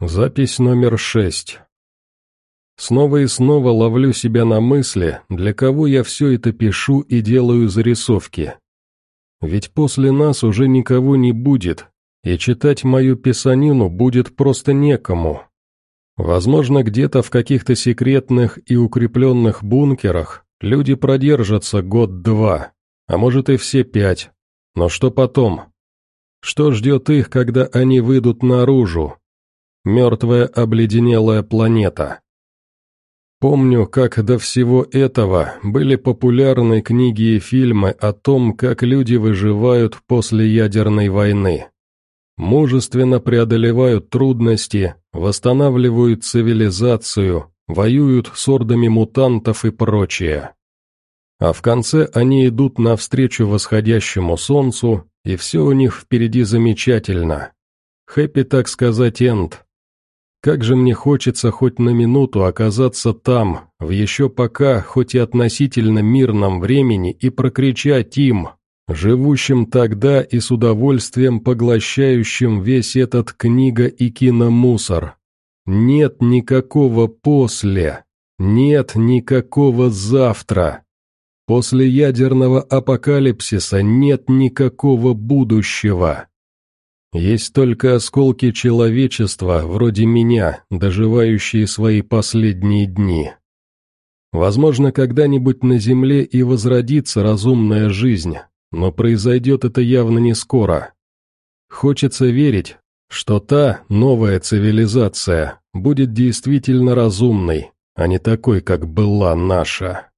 Запись номер шесть. Снова и снова ловлю себя на мысли, для кого я все это пишу и делаю зарисовки. Ведь после нас уже никого не будет, и читать мою писанину будет просто некому. Возможно, где-то в каких-то секретных и укрепленных бункерах люди продержатся год-два, а может и все пять. Но что потом? Что ждет их, когда они выйдут наружу, Мертвая обледенелая планета. Помню, как до всего этого были популярны книги и фильмы о том, как люди выживают после ядерной войны. Мужественно преодолевают трудности, восстанавливают цивилизацию, воюют с ордами мутантов и прочее. А в конце они идут навстречу восходящему солнцу, и все у них впереди замечательно. Хэппи, так сказать, энд. Как же мне хочется хоть на минуту оказаться там, в еще пока, хоть и относительно мирном времени, и прокричать им, живущим тогда и с удовольствием поглощающим весь этот книга и киномусор. Нет никакого после, нет никакого завтра. После ядерного апокалипсиса нет никакого будущего. Есть только осколки человечества, вроде меня, доживающие свои последние дни. Возможно, когда-нибудь на Земле и возродится разумная жизнь, но произойдет это явно не скоро. Хочется верить, что та новая цивилизация будет действительно разумной, а не такой, как была наша.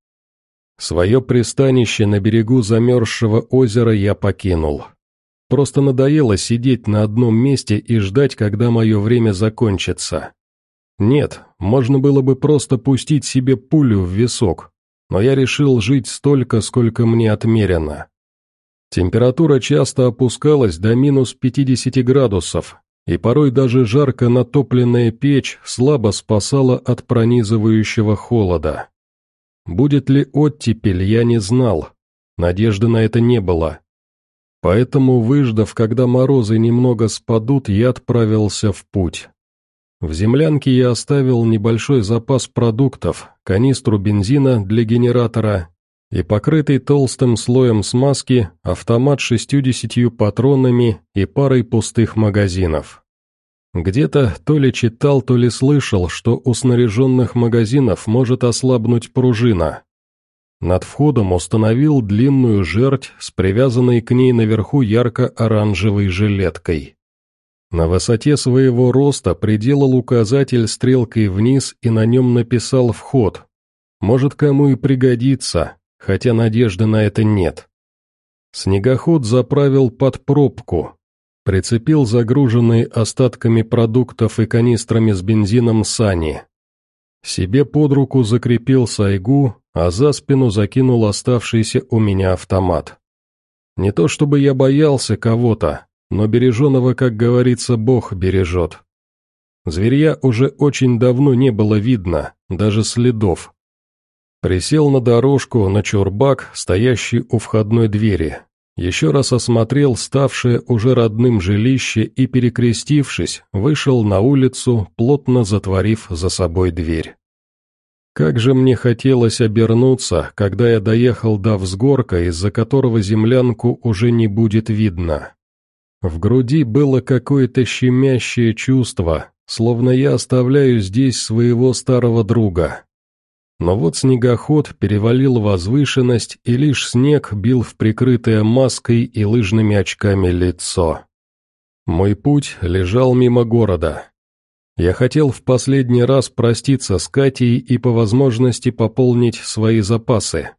Свое пристанище на берегу замерзшего озера я покинул. Просто надоело сидеть на одном месте и ждать, когда мое время закончится. Нет, можно было бы просто пустить себе пулю в висок, но я решил жить столько, сколько мне отмерено. Температура часто опускалась до минус 50 градусов, и порой даже жарко натопленная печь слабо спасала от пронизывающего холода. Будет ли оттепель, я не знал. Надежды на это не было. Поэтому, выждав, когда морозы немного спадут, я отправился в путь. В землянке я оставил небольшой запас продуктов, канистру бензина для генератора и покрытый толстым слоем смазки автомат с шестьюдесятью патронами и парой пустых магазинов. Где-то то ли читал, то ли слышал, что у снаряженных магазинов может ослабнуть пружина, над входом установил длинную жердь с привязанной к ней наверху ярко-оранжевой жилеткой. На высоте своего роста приделал указатель стрелкой вниз и на нем написал «Вход». Может, кому и пригодится, хотя надежды на это нет. Снегоход заправил под пробку, прицепил загруженные остатками продуктов и канистрами с бензином сани. Себе под руку закрепил сайгу, а за спину закинул оставшийся у меня автомат. Не то чтобы я боялся кого-то, но береженого, как говорится, Бог бережет. Зверья уже очень давно не было видно, даже следов. Присел на дорожку, на чурбак, стоящий у входной двери. Еще раз осмотрел ставшее уже родным жилище и, перекрестившись, вышел на улицу, плотно затворив за собой дверь. Как же мне хотелось обернуться, когда я доехал до взгорка, из-за которого землянку уже не будет видно. В груди было какое-то щемящее чувство, словно я оставляю здесь своего старого друга. Но вот снегоход перевалил возвышенность, и лишь снег бил в прикрытое маской и лыжными очками лицо. Мой путь лежал мимо города, я хотел в последний раз проститься с Катей и по возможности пополнить свои запасы.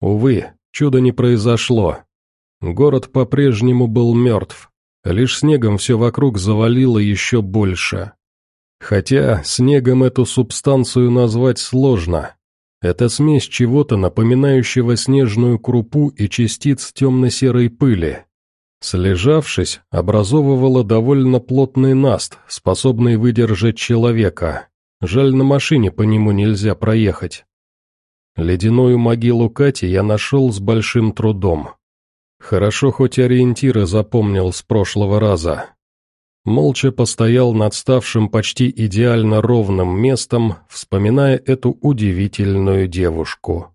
Увы, чудо не произошло. Город по-прежнему был мертв, лишь снегом все вокруг завалило еще больше. Хотя снегом эту субстанцию назвать сложно. Это смесь чего-то напоминающего снежную крупу и частиц темно-серой пыли. Слежавшись, образовывала довольно плотный наст, способный выдержать человека. Жаль, на машине по нему нельзя проехать. Ледяную могилу Кати я нашел с большим трудом. Хорошо хоть ориентиры запомнил с прошлого раза. молча постоял над ставшим почти идеально ровным местом, вспоминая эту удивительную девушку.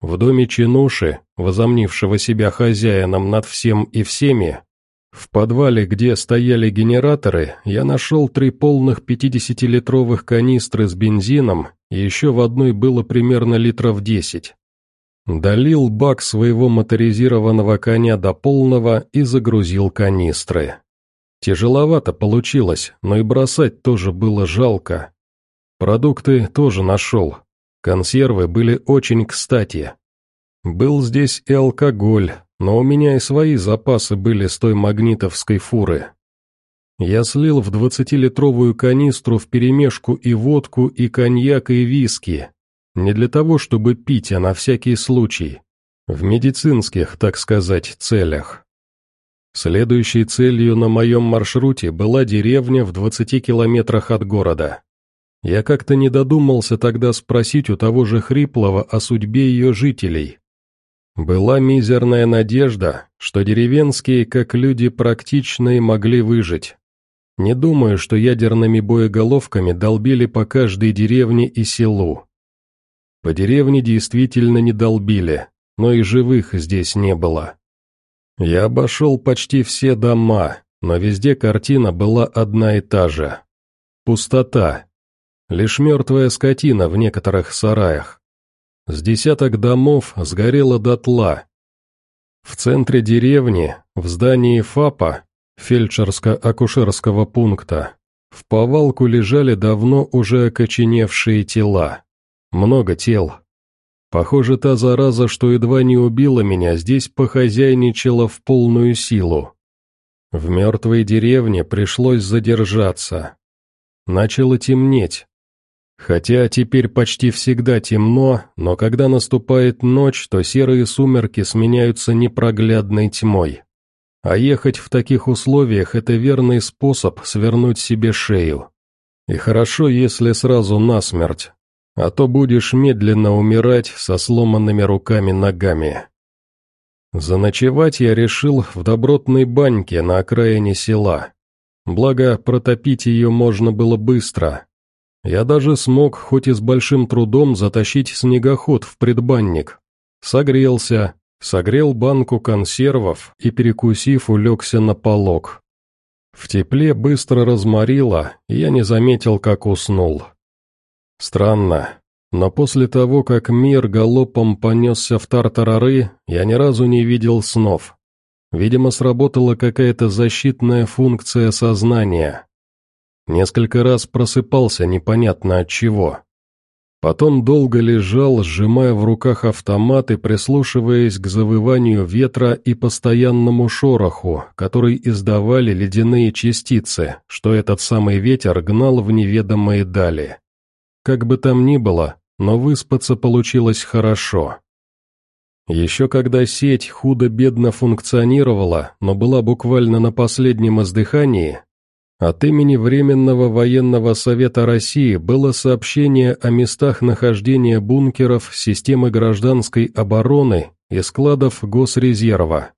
В доме Чинуши, возомнившего себя хозяином над всем и всеми, в подвале, где стояли генераторы, я нашел три полных 50-литровых канистры с бензином, и еще в одной было примерно литров 10. Долил бак своего моторизированного коня до полного и загрузил канистры. Тяжеловато получилось, но и бросать тоже было жалко. Продукты тоже нашел. Консервы были очень кстати. Был здесь и алкоголь, но у меня и свои запасы были с той магнитовской фуры. Я слил в двадцатилитровую канистру вперемешку и водку, и коньяк, и виски. Не для того, чтобы пить, а на всякий случай. В медицинских, так сказать, целях. Следующей целью на моем маршруте была деревня в 20 километрах от города. Я как-то не додумался тогда спросить у того же Хриплова о судьбе ее жителей, была мизерная надежда, что деревенские, как люди практичные, могли выжить. Не думаю, что ядерными боеголовками долбили по каждой деревне и селу. По деревне действительно не долбили, но и живых здесь не было. Я обошел почти все дома, но везде картина была одна и та же. Пустота. Лишь мертвая скотина в некоторых сараях. С десяток домов сгорело дотла. В центре деревни, в здании ФАПа, фельдшерско-акушерского пункта, в повалку лежали давно уже окоченевшие тела. Много тел. Похоже, та зараза, что едва не убила меня, здесь похозяйничала в полную силу. В мертвой деревне пришлось задержаться. Начало темнеть, Хотя теперь почти всегда темно, но когда наступает ночь, то серые сумерки сменяются непроглядной тьмой. А ехать в таких условиях – это верный способ свернуть себе шею. И хорошо, если сразу насмерть, а то будешь медленно умирать со сломанными руками-ногами. Заночевать я решил в добротной баньке на окраине села. Благо, протопить ее можно было быстро, я даже смог, хоть и с большим трудом, затащить снегоход в предбанник. Согрелся, согрел банку консервов и, перекусив, улегся на полок. В тепле быстро разморило, и я не заметил, как уснул. Странно, но после того, как мир галопом понесся в тартарары, я ни разу не видел снов. Видимо, сработала какая-то защитная функция сознания. Несколько раз просыпался непонятно от чего. Потом долго лежал, сжимая в руках автомат и прислушиваясь к завыванию ветра и постоянному шороху, который издавали ледяные частицы, что этот самый ветер гнал в неведомые дали. Как бы там ни было, но выспаться получилось хорошо. Еще когда сеть худо-бедно функционировала, но была буквально на последнем издыхании, от имени Временного военного совета России было сообщение о местах нахождения бункеров системы гражданской обороны и складов Госрезерва.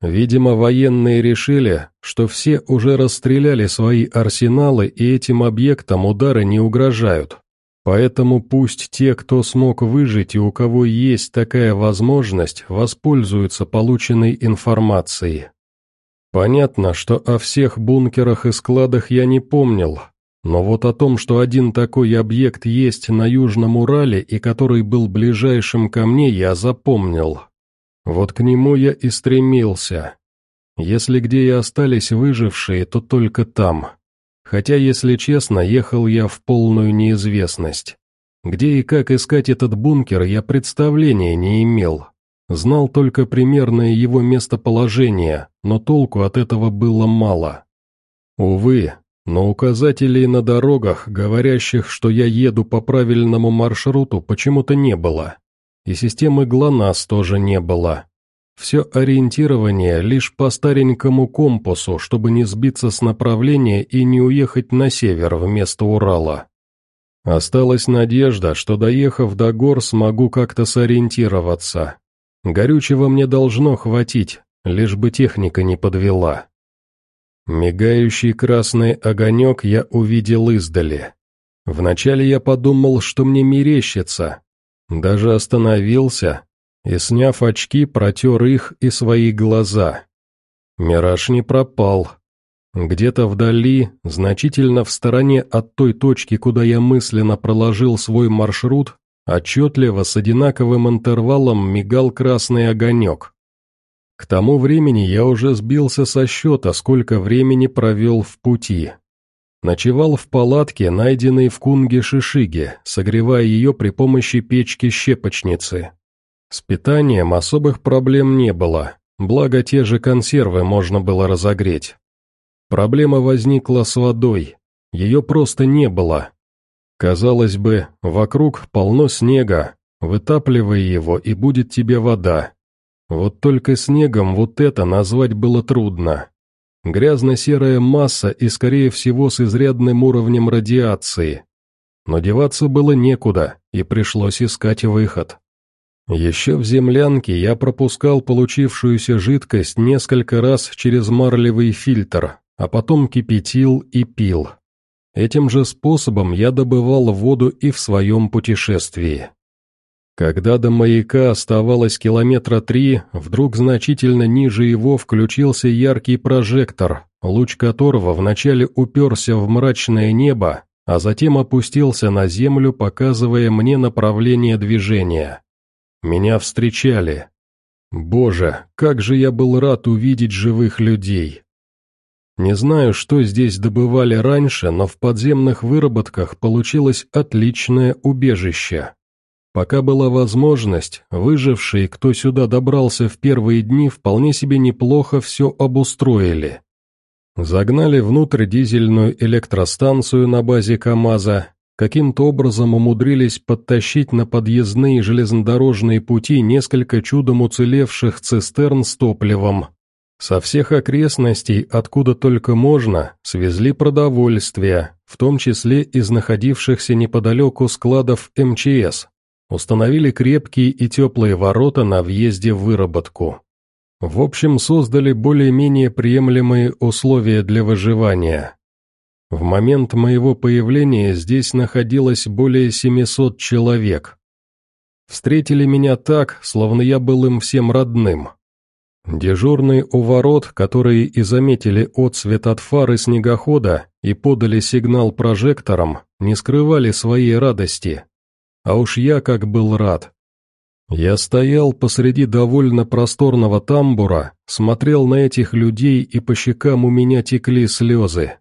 Видимо, военные решили, что все уже расстреляли свои арсеналы и этим объектам удары не угрожают. Поэтому пусть те, кто смог выжить и у кого есть такая возможность, воспользуются полученной информацией. Понятно, что о всех бункерах и складах я не помнил, но вот о том, что один такой объект есть на Южном Урале и который был ближайшим ко мне, я запомнил. Вот к нему я и стремился. Если где и остались выжившие, то только там. Хотя, если честно, ехал я в полную неизвестность. Где и как искать этот бункер, я представления не имел. Знал только примерное его местоположение, но толку от этого было мало. Увы, но указателей на дорогах, говорящих, что я еду по правильному маршруту, почему-то не было. И системы ГЛОНАСС тоже не было. Все ориентирование лишь по старенькому компасу, чтобы не сбиться с направления и не уехать на север вместо Урала. Осталась надежда, что доехав до гор смогу как-то сориентироваться, Горючего мне должно хватить, лишь бы техника не подвела. Мигающий красный огонек я увидел издали. Вначале я подумал, что мне мерещится. Даже остановился и, сняв очки, протер их и свои глаза. Мираж не пропал. Где-то вдали, значительно в стороне от той точки, куда я мысленно проложил свой маршрут, отчетливо с одинаковым интервалом мигал красный огонек. К тому времени я уже сбился со счета, сколько времени провел в пути. Ночевал в палатке, найденной в Кунге-Шишиге, согревая ее при помощи печки-щепочницы. С питанием особых проблем не было, благо те же консервы можно было разогреть. Проблема возникла с водой, ее просто не было. Казалось бы, вокруг полно снега, вытапливай его и будет тебе вода. Вот только снегом вот это назвать было трудно. Грязно-серая масса и, скорее всего, с изрядным уровнем радиации. Но деваться было некуда, и пришлось искать выход. Еще в землянке я пропускал получившуюся жидкость несколько раз через марлевый фильтр, а потом кипятил и пил. Этим же способом я добывал воду и в своем путешествии. Когда до маяка оставалось километра три, вдруг значительно ниже его включился яркий прожектор, луч которого вначале уперся в мрачное небо, а затем опустился на землю, показывая мне направление движения. Меня встречали. Боже, как же я был рад увидеть живых людей. Не знаю, что здесь добывали раньше, но в подземных выработках получилось отличное убежище. Пока была возможность, выжившие, кто сюда добрался в первые дни, вполне себе неплохо все обустроили. Загнали внутрь дизельную электростанцию на базе КАМАЗа, каким-то образом умудрились подтащить на подъездные железнодорожные пути несколько чудом уцелевших цистерн с топливом, со всех окрестностей, откуда только можно, свезли продовольствие, в том числе из находившихся неподалеку складов МЧС. Установили крепкие и теплые ворота на въезде в выработку. В общем, создали более-менее приемлемые условия для выживания. В момент моего появления здесь находилось более 700 человек. Встретили меня так, словно я был им всем родным. Дежурные у ворот, которые и заметили отсвет от фары снегохода и подали сигнал прожектором, не скрывали своей радости. А уж я как был рад. Я стоял посреди довольно просторного тамбура, смотрел на этих людей, и по щекам у меня текли слезы.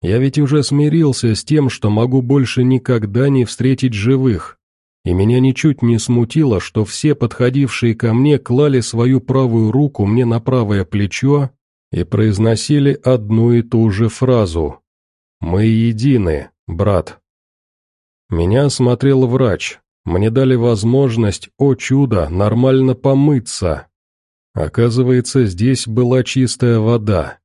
Я ведь уже смирился с тем, что могу больше никогда не встретить живых, и меня ничуть не смутило, что все подходившие ко мне клали свою правую руку мне на правое плечо и произносили одну и ту же фразу «Мы едины, брат». Меня осмотрел врач, мне дали возможность, о чудо, нормально помыться. Оказывается, здесь была чистая вода.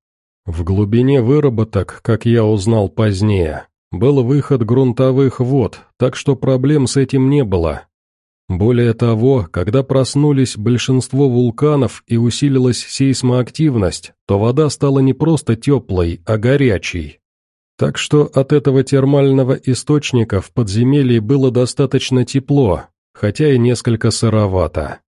В глубине выработок, как я узнал позднее, был выход грунтовых вод, так что проблем с этим не было. Более того, когда проснулись большинство вулканов и усилилась сейсмоактивность, то вода стала не просто теплой, а горячей. Так что от этого термального источника в подземелье было достаточно тепло, хотя и несколько сыровато.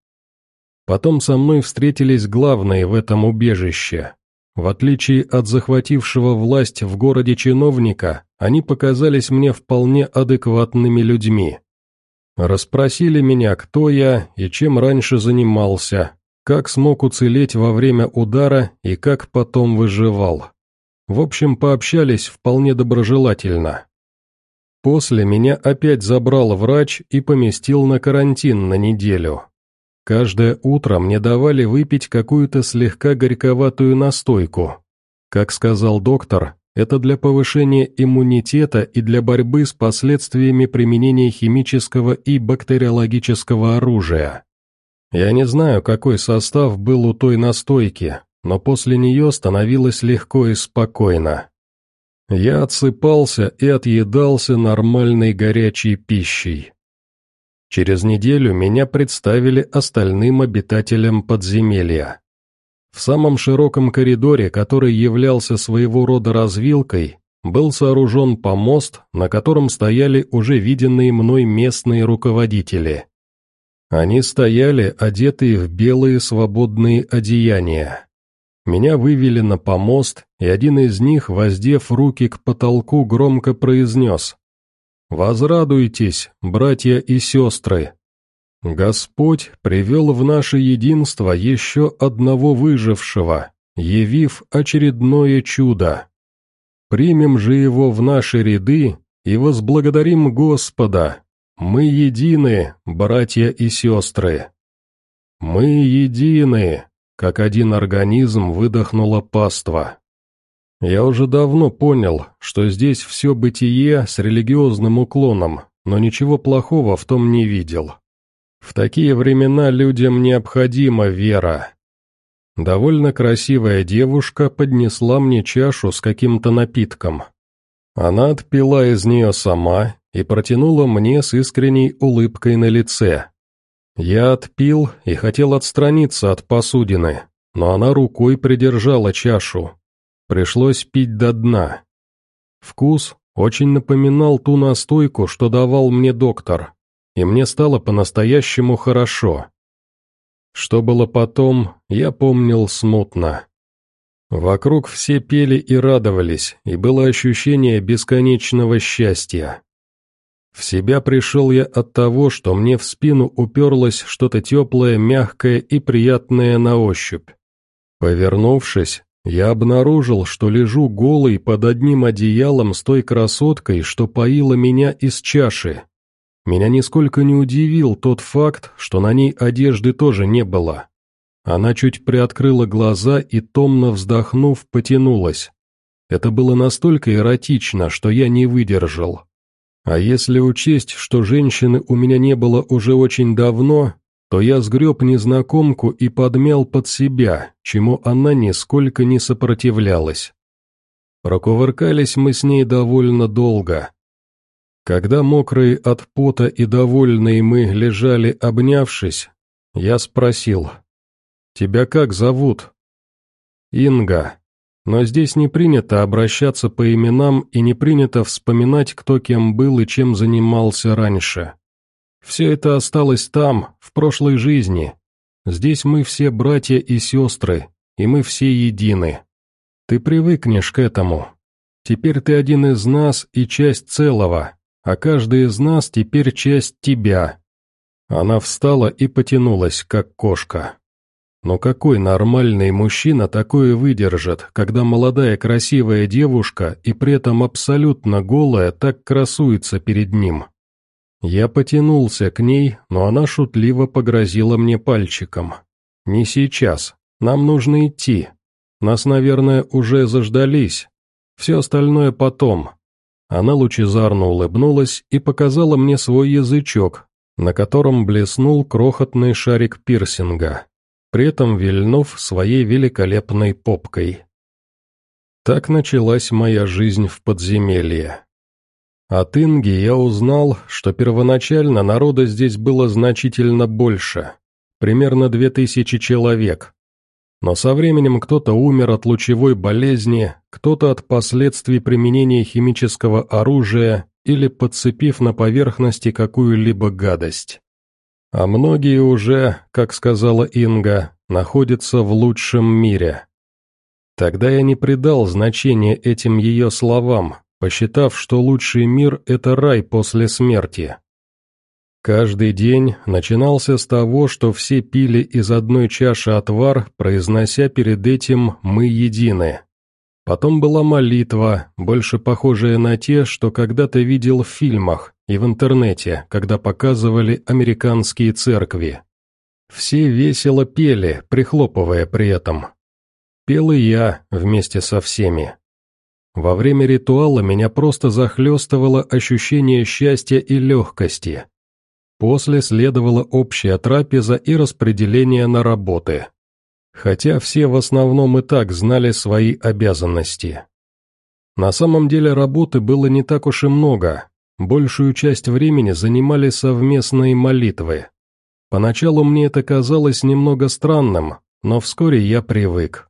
Потом со мной встретились главные в этом убежище. В отличие от захватившего власть в городе чиновника, они показались мне вполне адекватными людьми. Расспросили меня, кто я и чем раньше занимался, как смог уцелеть во время удара и как потом выживал. В общем, пообщались вполне доброжелательно. После меня опять забрал врач и поместил на карантин на неделю. Каждое утро мне давали выпить какую-то слегка горьковатую настойку. Как сказал доктор, это для повышения иммунитета и для борьбы с последствиями применения химического и бактериологического оружия. Я не знаю, какой состав был у той настойки, но после нее становилось легко и спокойно. Я отсыпался и отъедался нормальной горячей пищей. Через неделю меня представили остальным обитателям подземелья. В самом широком коридоре, который являлся своего рода развилкой, был сооружен помост, на котором стояли уже виденные мной местные руководители. Они стояли, одетые в белые свободные одеяния. Меня вывели на помост, и один из них, воздев руки к потолку, громко произнес «Возрадуйтесь, братья и сестры, Господь привел в наше единство еще одного выжившего, явив очередное чудо. Примем же его в наши ряды и возблагодарим Господа. Мы едины, братья и сестры. Мы едины, как один организм выдохнула паства. Я уже давно понял, что здесь все бытие с религиозным уклоном, но ничего плохого в том не видел. В такие времена людям необходима вера. Довольно красивая девушка поднесла мне чашу с каким-то напитком. Она отпила из нее сама и протянула мне с искренней улыбкой на лице. Я отпил и хотел отстраниться от посудины, но она рукой придержала чашу. Пришлось пить до дна. Вкус очень напоминал ту настойку, что давал мне доктор и мне стало по-настоящему хорошо. Что было потом, я помнил смутно. Вокруг все пели и радовались, и было ощущение бесконечного счастья. В себя пришел я от того, что мне в спину уперлось что-то теплое, мягкое и приятное на ощупь. Повернувшись, я обнаружил, что лежу голый под одним одеялом с той красоткой, что поила меня из чаши. Меня нисколько не удивил тот факт, что на ней одежды тоже не было. Она чуть приоткрыла глаза и, томно вздохнув, потянулась. Это было настолько эротично, что я не выдержал. А если учесть, что женщины у меня не было уже очень давно, то я сгреб незнакомку и подмял под себя, чему она нисколько не сопротивлялась. Прокувыркались мы с ней довольно долго. Когда мокрые от пота и довольные мы лежали обнявшись, я спросил, «Тебя как зовут?» «Инга. Но здесь не принято обращаться по именам и не принято вспоминать, кто кем был и чем занимался раньше. Все это осталось там, в прошлой жизни. Здесь мы все братья и сестры, и мы все едины. Ты привыкнешь к этому. Теперь ты один из нас и часть целого, а каждый из нас теперь часть тебя». Она встала и потянулась, как кошка. Но какой нормальный мужчина такое выдержит, когда молодая красивая девушка и при этом абсолютно голая так красуется перед ним? Я потянулся к ней, но она шутливо погрозила мне пальчиком. «Не сейчас. Нам нужно идти. Нас, наверное, уже заждались. Все остальное потом. Она лучезарно улыбнулась и показала мне свой язычок, на котором блеснул крохотный шарик пирсинга, при этом вильнув своей великолепной попкой. Так началась моя жизнь в подземелье. От Инги я узнал, что первоначально народа здесь было значительно больше, примерно две тысячи человек, но со временем кто-то умер от лучевой болезни, кто-то от последствий применения химического оружия или подцепив на поверхности какую-либо гадость. А многие уже, как сказала Инга, находятся в лучшем мире. Тогда я не придал значения этим ее словам, посчитав, что лучший мир – это рай после смерти. Каждый день начинался с того, что все пили из одной чаши отвар, произнося перед этим «мы едины». Потом была молитва, больше похожая на те, что когда-то видел в фильмах и в интернете, когда показывали американские церкви. Все весело пели, прихлопывая при этом. Пел и я вместе со всеми. Во время ритуала меня просто захлестывало ощущение счастья и легкости. После следовала общая трапеза и распределение на работы. Хотя все в основном и так знали свои обязанности. На самом деле работы было не так уж и много, большую часть времени занимали совместные молитвы. Поначалу мне это казалось немного странным, но вскоре я привык.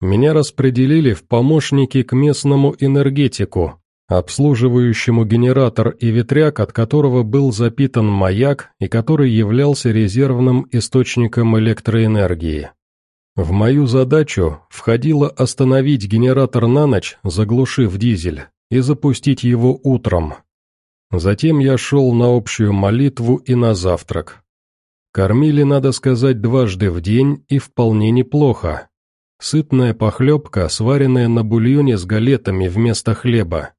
Меня распределили в помощники к местному энергетику, обслуживающему генератор и ветряк, от которого был запитан маяк и который являлся резервным источником электроэнергии. В мою задачу входило остановить генератор на ночь, заглушив дизель, и запустить его утром. Затем я шел на общую молитву и на завтрак. Кормили, надо сказать, дважды в день и вполне неплохо. Сытная похлебка, сваренная на бульоне с галетами вместо хлеба.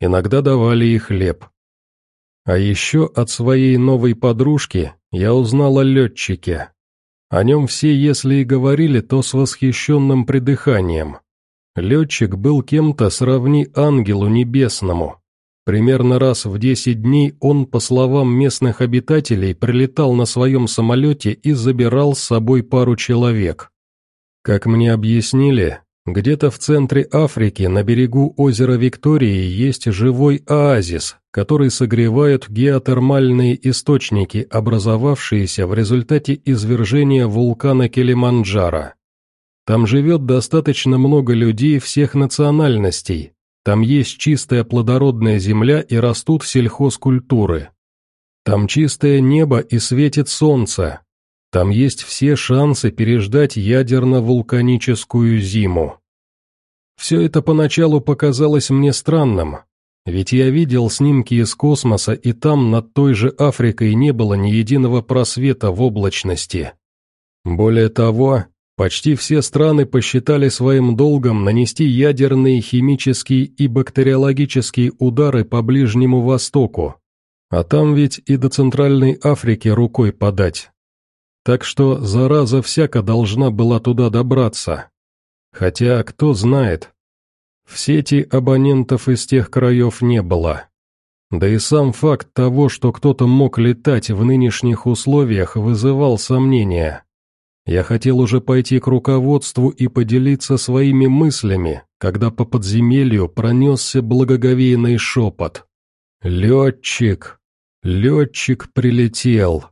Иногда давали и хлеб. А еще от своей новой подружки я узнал о летчике. О нем все, если и говорили, то с восхищенным придыханием. Летчик был кем-то сравни ангелу небесному. Примерно раз в десять дней он, по словам местных обитателей, прилетал на своем самолете и забирал с собой пару человек. Как мне объяснили, где-то в центре Африки, на берегу озера Виктории, есть живой оазис, который согревают геотермальные источники, образовавшиеся в результате извержения вулкана Килиманджаро. Там живет достаточно много людей всех национальностей, там есть чистая плодородная земля и растут сельхозкультуры. Там чистое небо и светит солнце. Там есть все шансы переждать ядерно-вулканическую зиму. Все это поначалу показалось мне странным, ведь я видел снимки из космоса, и там над той же Африкой не было ни единого просвета в облачности. Более того, Почти все страны посчитали своим долгом нанести ядерные, химические и бактериологические удары по Ближнему Востоку. А там ведь и до Центральной Африки рукой подать. Так что зараза всяко должна была туда добраться. Хотя, кто знает, в сети абонентов из тех краев не было. Да и сам факт того, что кто-то мог летать в нынешних условиях, вызывал сомнения. Я хотел уже пойти к руководству и поделиться своими мыслями, когда по подземелью пронесся благоговейный шепот. «Летчик! Летчик прилетел!»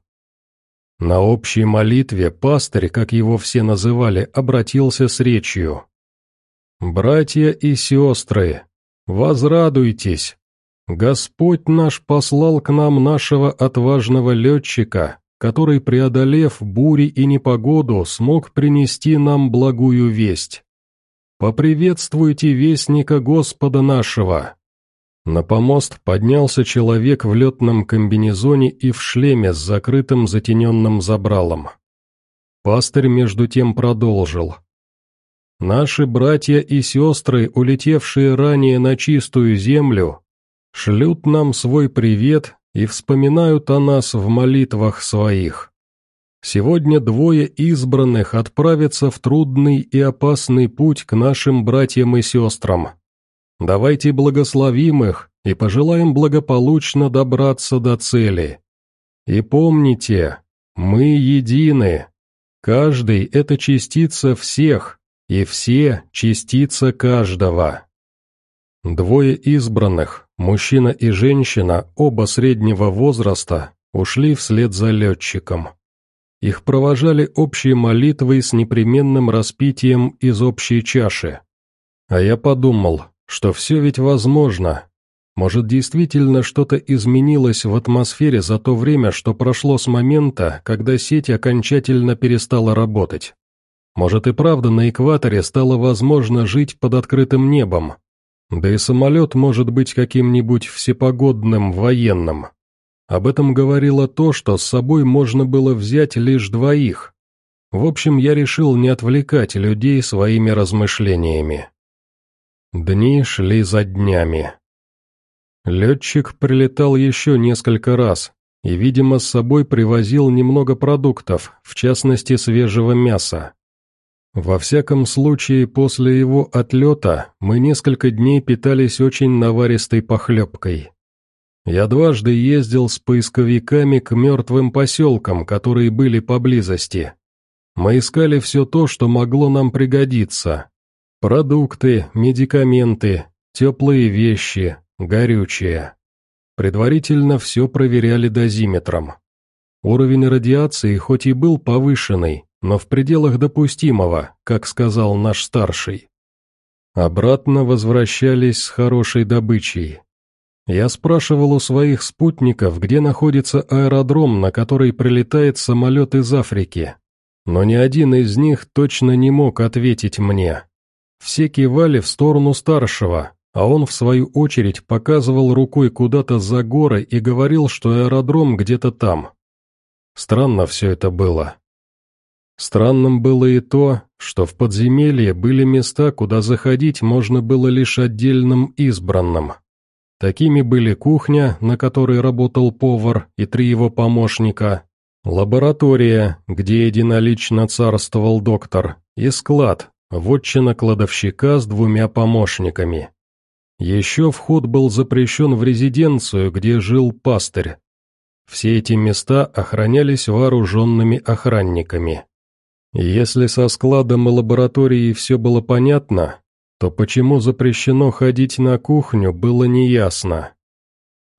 На общей молитве пастырь, как его все называли, обратился с речью. «Братья и сестры, возрадуйтесь! Господь наш послал к нам нашего отважного летчика, который, преодолев бури и непогоду, смог принести нам благую весть. Поприветствуйте вестника Господа нашего!» На помост поднялся человек в летном комбинезоне и в шлеме с закрытым затененным забралом. Пастырь между тем продолжил. «Наши братья и сестры, улетевшие ранее на чистую землю, шлют нам свой привет и вспоминают о нас в молитвах своих. Сегодня двое избранных отправятся в трудный и опасный путь к нашим братьям и сестрам. Давайте благословим их и пожелаем благополучно добраться до цели. И помните, мы едины. Каждый — это частица всех, и все — частица каждого. Двое избранных, Мужчина и женщина, оба среднего возраста, ушли вслед за летчиком. Их провожали общей молитвой с непременным распитием из общей чаши. А я подумал, что все ведь возможно. Может, действительно что-то изменилось в атмосфере за то время, что прошло с момента, когда сеть окончательно перестала работать. Может и правда на экваторе стало возможно жить под открытым небом, да и самолет может быть каким-нибудь всепогодным военным. Об этом говорило то, что с собой можно было взять лишь двоих. В общем, я решил не отвлекать людей своими размышлениями. Дни шли за днями. Летчик прилетал еще несколько раз и, видимо, с собой привозил немного продуктов, в частности свежего мяса. Во всяком случае, после его отлета мы несколько дней питались очень наваристой похлебкой. Я дважды ездил с поисковиками к мертвым поселкам, которые были поблизости. Мы искали все то, что могло нам пригодиться. Продукты, медикаменты, теплые вещи, горючее. Предварительно все проверяли дозиметром. Уровень радиации хоть и был повышенный, но в пределах допустимого, как сказал наш старший. Обратно возвращались с хорошей добычей. Я спрашивал у своих спутников, где находится аэродром, на который прилетает самолет из Африки. Но ни один из них точно не мог ответить мне. Все кивали в сторону старшего, а он, в свою очередь, показывал рукой куда-то за горы и говорил, что аэродром где-то там. Странно все это было. Странным было и то, что в подземелье были места, куда заходить можно было лишь отдельным избранным. Такими были кухня, на которой работал повар и три его помощника, лаборатория, где единолично царствовал доктор, и склад, вотчина кладовщика с двумя помощниками. Еще вход был запрещен в резиденцию, где жил пастырь. Все эти места охранялись вооруженными охранниками. Если со складом и лабораторией все было понятно, то почему запрещено ходить на кухню, было неясно.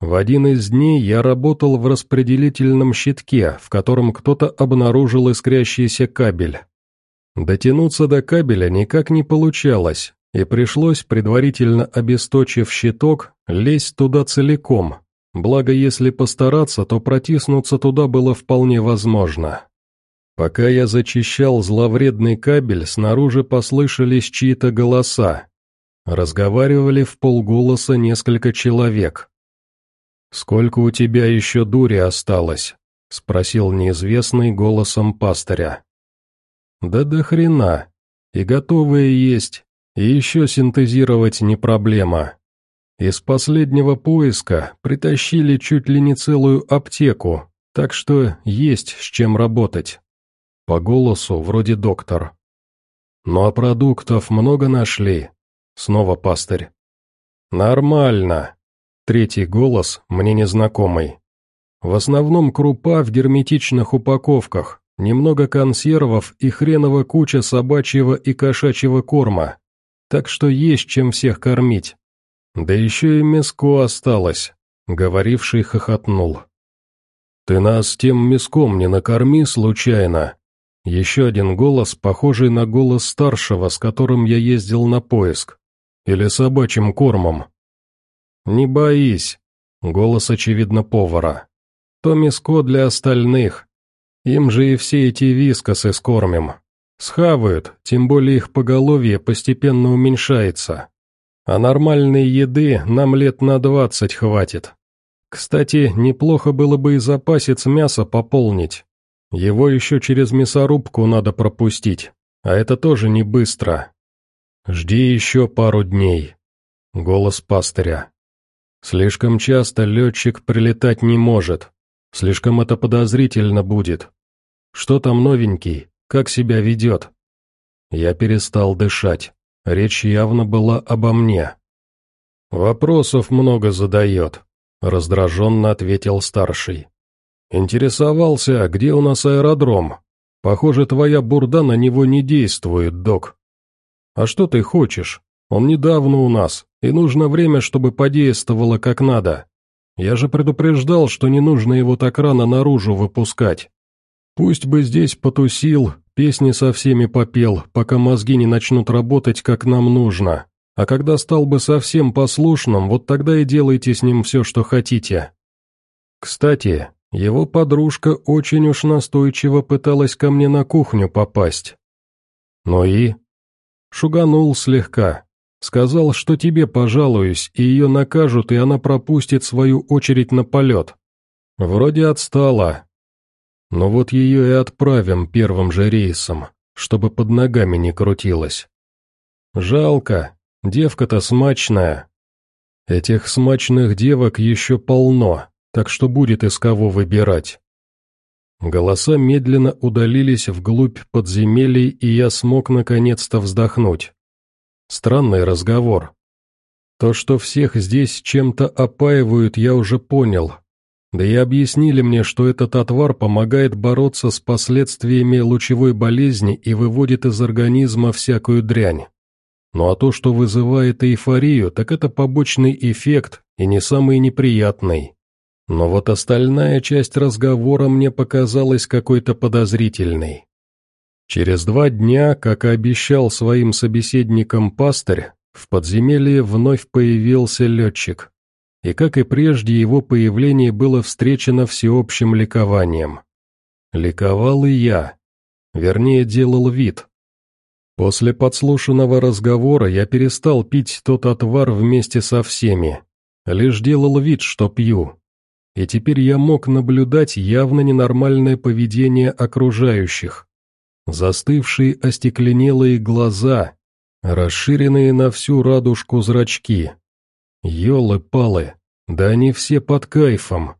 В один из дней я работал в распределительном щитке, в котором кто-то обнаружил искрящийся кабель. Дотянуться до кабеля никак не получалось, и пришлось, предварительно обесточив щиток, лезть туда целиком, благо если постараться, то протиснуться туда было вполне возможно. Пока я зачищал зловредный кабель, снаружи послышались чьи-то голоса. Разговаривали в полголоса несколько человек. «Сколько у тебя еще дури осталось?» — спросил неизвестный голосом пастыря. «Да до хрена. И готовые есть, и еще синтезировать не проблема. Из последнего поиска притащили чуть ли не целую аптеку, так что есть с чем работать». По голосу вроде доктор. «Ну а продуктов много нашли?» Снова пастырь. «Нормально». Третий голос мне незнакомый. В основном крупа в герметичных упаковках, немного консервов и хреново куча собачьего и кошачьего корма. Так что есть чем всех кормить. Да еще и мяско осталось, говоривший хохотнул. «Ты нас тем мяском не накорми случайно», еще один голос, похожий на голос старшего, с которым я ездил на поиск. Или собачьим кормом. «Не боись», — голос, очевидно, повара. «То мяско для остальных. Им же и все эти вискосы скормим. Схавают, тем более их поголовье постепенно уменьшается. А нормальной еды нам лет на двадцать хватит. Кстати, неплохо было бы и запасец мяса пополнить. Его еще через мясорубку надо пропустить, а это тоже не быстро. Жди еще пару дней. Голос пастыря. Слишком часто летчик прилетать не может. Слишком это подозрительно будет. Что там новенький? Как себя ведет? Я перестал дышать. Речь явно была обо мне. «Вопросов много задает», — раздраженно ответил старший. «Интересовался, где у нас аэродром. Похоже, твоя бурда на него не действует, док. А что ты хочешь? Он недавно у нас, и нужно время, чтобы подействовало как надо. Я же предупреждал, что не нужно его так рано наружу выпускать. Пусть бы здесь потусил, песни со всеми попел, пока мозги не начнут работать, как нам нужно. А когда стал бы совсем послушным, вот тогда и делайте с ним все, что хотите. Кстати, его подружка очень уж настойчиво пыталась ко мне на кухню попасть. Ну и? Шуганул слегка. Сказал, что тебе пожалуюсь, и ее накажут, и она пропустит свою очередь на полет. Вроде отстала. Но вот ее и отправим первым же рейсом, чтобы под ногами не крутилась. Жалко, девка-то смачная. Этих смачных девок еще полно так что будет из кого выбирать. Голоса медленно удалились вглубь подземелий, и я смог наконец-то вздохнуть. Странный разговор. То, что всех здесь чем-то опаивают, я уже понял. Да и объяснили мне, что этот отвар помогает бороться с последствиями лучевой болезни и выводит из организма всякую дрянь. Ну а то, что вызывает эйфорию, так это побочный эффект и не самый неприятный. Но вот остальная часть разговора мне показалась какой-то подозрительной. Через два дня, как и обещал своим собеседникам пастырь, в подземелье вновь появился летчик. И как и прежде, его появление было встречено всеобщим ликованием. Ликовал и я. Вернее, делал вид. После подслушанного разговора я перестал пить тот отвар вместе со всеми. Лишь делал вид, что пью. И теперь я мог наблюдать явно ненормальное поведение окружающих. Застывшие остекленелые глаза, расширенные на всю радужку зрачки. Ёлы-палы, да они все под кайфом.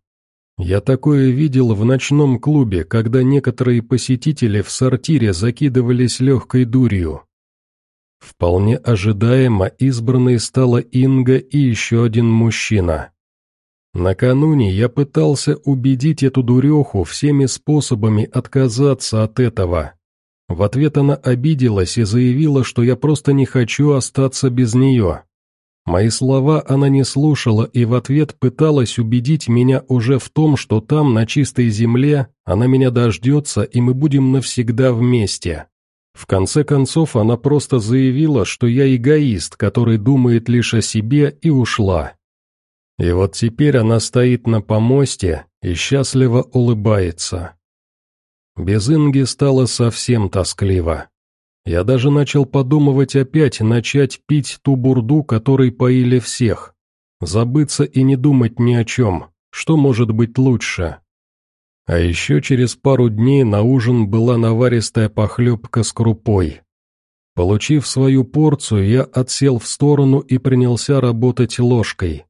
Я такое видел в ночном клубе, когда некоторые посетители в сортире закидывались легкой дурью. Вполне ожидаемо избранной стала Инга и еще один мужчина. Накануне я пытался убедить эту дуреху всеми способами отказаться от этого. В ответ она обиделась и заявила, что я просто не хочу остаться без нее. Мои слова она не слушала и в ответ пыталась убедить меня уже в том, что там, на чистой земле, она меня дождется и мы будем навсегда вместе. В конце концов, она просто заявила, что я эгоист, который думает лишь о себе, и ушла. И вот теперь она стоит на помосте и счастливо улыбается. Без Инги стало совсем тоскливо. Я даже начал подумывать опять начать пить ту бурду, которой поили всех. Забыться и не думать ни о чем, что может быть лучше. А еще через пару дней на ужин была наваристая похлебка с крупой. Получив свою порцию, я отсел в сторону и принялся работать ложкой.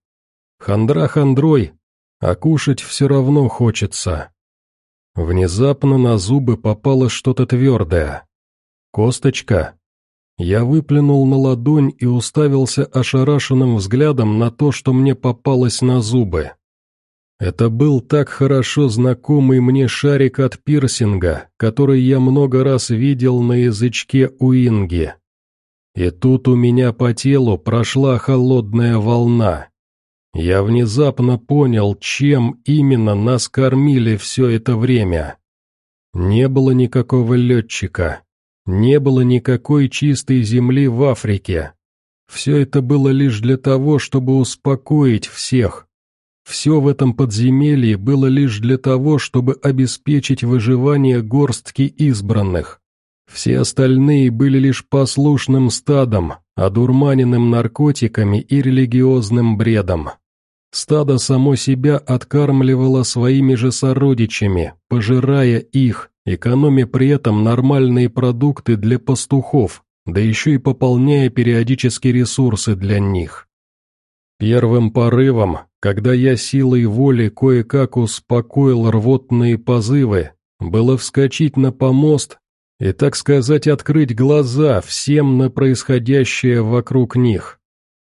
Хандра хандрой, а кушать все равно хочется. Внезапно на зубы попало что-то твердое. Косточка. Я выплюнул на ладонь и уставился ошарашенным взглядом на то, что мне попалось на зубы. Это был так хорошо знакомый мне шарик от пирсинга, который я много раз видел на язычке у Инги. И тут у меня по телу прошла холодная волна. Я внезапно понял, чем именно нас кормили все это время. Не было никакого летчика, не было никакой чистой земли в Африке. Все это было лишь для того, чтобы успокоить всех. Все в этом подземелье было лишь для того, чтобы обеспечить выживание горстки избранных. Все остальные были лишь послушным стадом, одурманенным наркотиками и религиозным бредом. Стадо само себя откармливало своими же сородичами, пожирая их, экономя при этом нормальные продукты для пастухов, да еще и пополняя периодически ресурсы для них. Первым порывом, когда я силой воли кое-как успокоил рвотные позывы, было вскочить на помост и, так сказать, открыть глаза всем на происходящее вокруг них.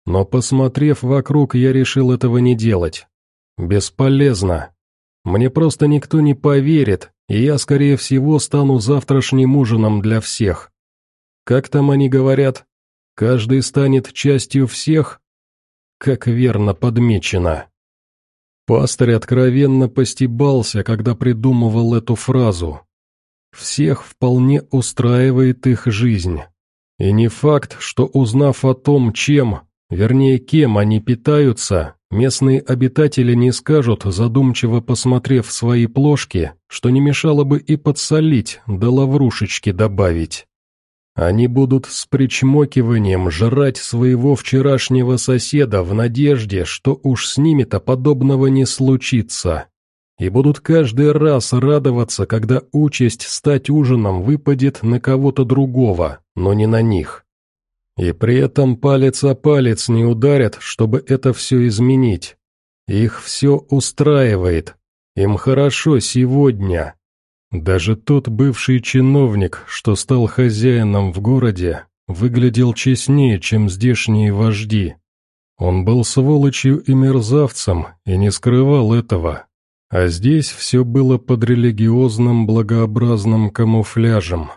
Но посмотрев вокруг, я решил этого не делать. Бесполезно. Мне просто никто не поверит, и я, скорее всего, стану завтрашним ужином для всех. Как там они говорят? Каждый станет частью всех? Как верно подмечено. Пастырь откровенно постебался, когда придумывал эту фразу. Всех вполне устраивает их жизнь. И не факт, что узнав о том, чем, Вернее, кем они питаются, местные обитатели не скажут, задумчиво посмотрев свои плошки, что не мешало бы и подсолить, да лаврушечки добавить. Они будут с причмокиванием жрать своего вчерашнего соседа в надежде, что уж с ними-то подобного не случится. И будут каждый раз радоваться, когда участь стать ужином выпадет на кого-то другого, но не на них. И при этом палец о палец не ударят, чтобы это все изменить. Их все устраивает. Им хорошо сегодня. Даже тот бывший чиновник, что стал хозяином в городе, выглядел честнее, чем здешние вожди. Он был сволочью и мерзавцем и не скрывал этого. А здесь все было под религиозным благообразным камуфляжем.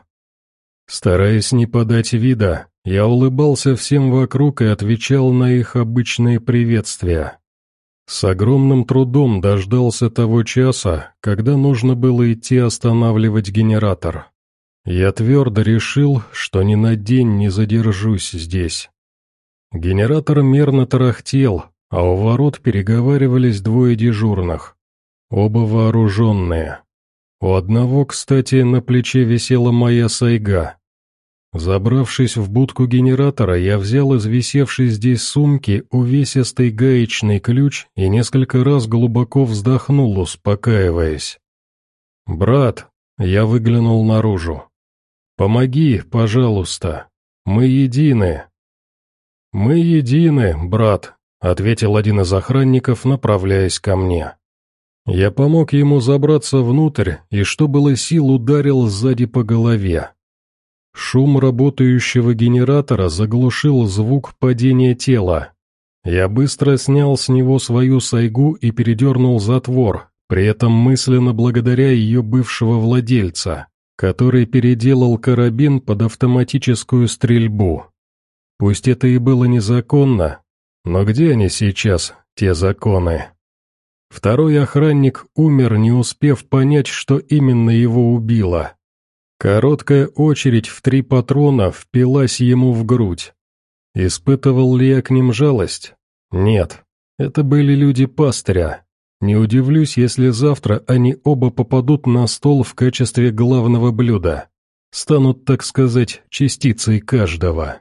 Стараясь не подать вида, я улыбался всем вокруг и отвечал на их обычные приветствия. С огромным трудом дождался того часа, когда нужно было идти останавливать генератор. Я твердо решил, что ни на день не задержусь здесь. Генератор мерно тарахтел, а у ворот переговаривались двое дежурных. Оба вооруженные. У одного, кстати, на плече висела моя сайга. Забравшись в будку генератора, я взял из висевшей здесь сумки увесистый гаечный ключ и несколько раз глубоко вздохнул, успокаиваясь. «Брат», — я выглянул наружу, — «помоги, пожалуйста, мы едины». «Мы едины, брат», — ответил один из охранников, направляясь ко мне. Я помог ему забраться внутрь и, что было сил, ударил сзади по голове. Шум работающего генератора заглушил звук падения тела. Я быстро снял с него свою сайгу и передернул затвор, при этом мысленно благодаря ее бывшего владельца, который переделал карабин под автоматическую стрельбу. Пусть это и было незаконно, но где они сейчас, те законы? Второй охранник умер, не успев понять, что именно его убило. Короткая очередь в три патрона впилась ему в грудь. Испытывал ли я к ним жалость? Нет. Это были люди пастыря. Не удивлюсь, если завтра они оба попадут на стол в качестве главного блюда. Станут, так сказать, частицей каждого.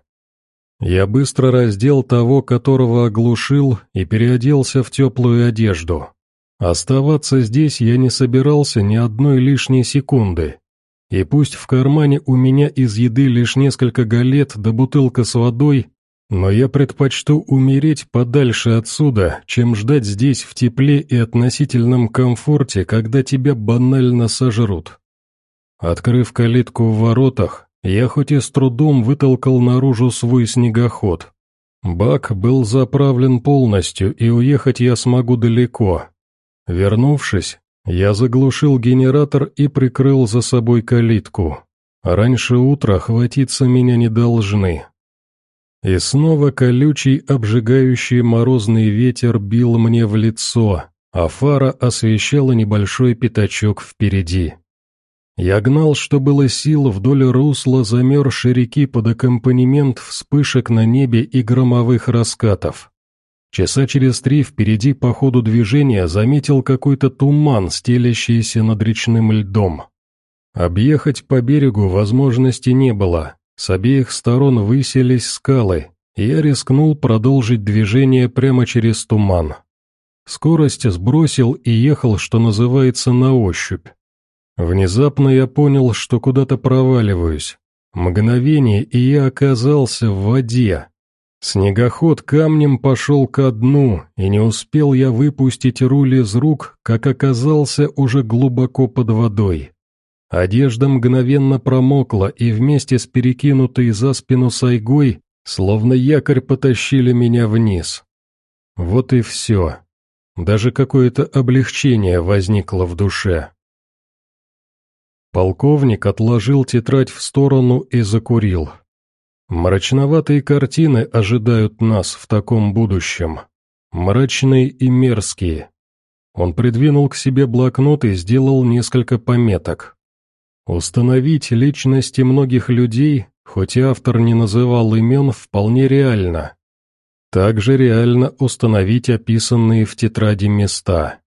Я быстро раздел того, которого оглушил, и переоделся в теплую одежду. Оставаться здесь я не собирался ни одной лишней секунды. И пусть в кармане у меня из еды лишь несколько галет да бутылка с водой, но я предпочту умереть подальше отсюда, чем ждать здесь в тепле и относительном комфорте, когда тебя банально сожрут. Открыв калитку в воротах, я хоть и с трудом вытолкал наружу свой снегоход. Бак был заправлен полностью, и уехать я смогу далеко, Вернувшись, я заглушил генератор и прикрыл за собой калитку. Раньше утра хватиться меня не должны. И снова колючий, обжигающий морозный ветер бил мне в лицо, а фара освещала небольшой пятачок впереди. Я гнал, что было сил, вдоль русла замерзшей реки под аккомпанемент вспышек на небе и громовых раскатов. Часа через три впереди по ходу движения заметил какой-то туман, стелящийся над речным льдом. Объехать по берегу возможности не было, с обеих сторон высились скалы, и я рискнул продолжить движение прямо через туман. Скорость сбросил и ехал, что называется, на ощупь. Внезапно я понял, что куда-то проваливаюсь. Мгновение, и я оказался в воде, Снегоход камнем пошел ко дну, и не успел я выпустить руль из рук, как оказался уже глубоко под водой. Одежда мгновенно промокла, и вместе с перекинутой за спину сайгой, словно якорь потащили меня вниз. Вот и все. Даже какое-то облегчение возникло в душе. Полковник отложил тетрадь в сторону и закурил. Мрачноватые картины ожидают нас в таком будущем. Мрачные и мерзкие. Он придвинул к себе блокнот и сделал несколько пометок. Установить личности многих людей, хоть и автор не называл имен, вполне реально. Также реально установить описанные в тетради места.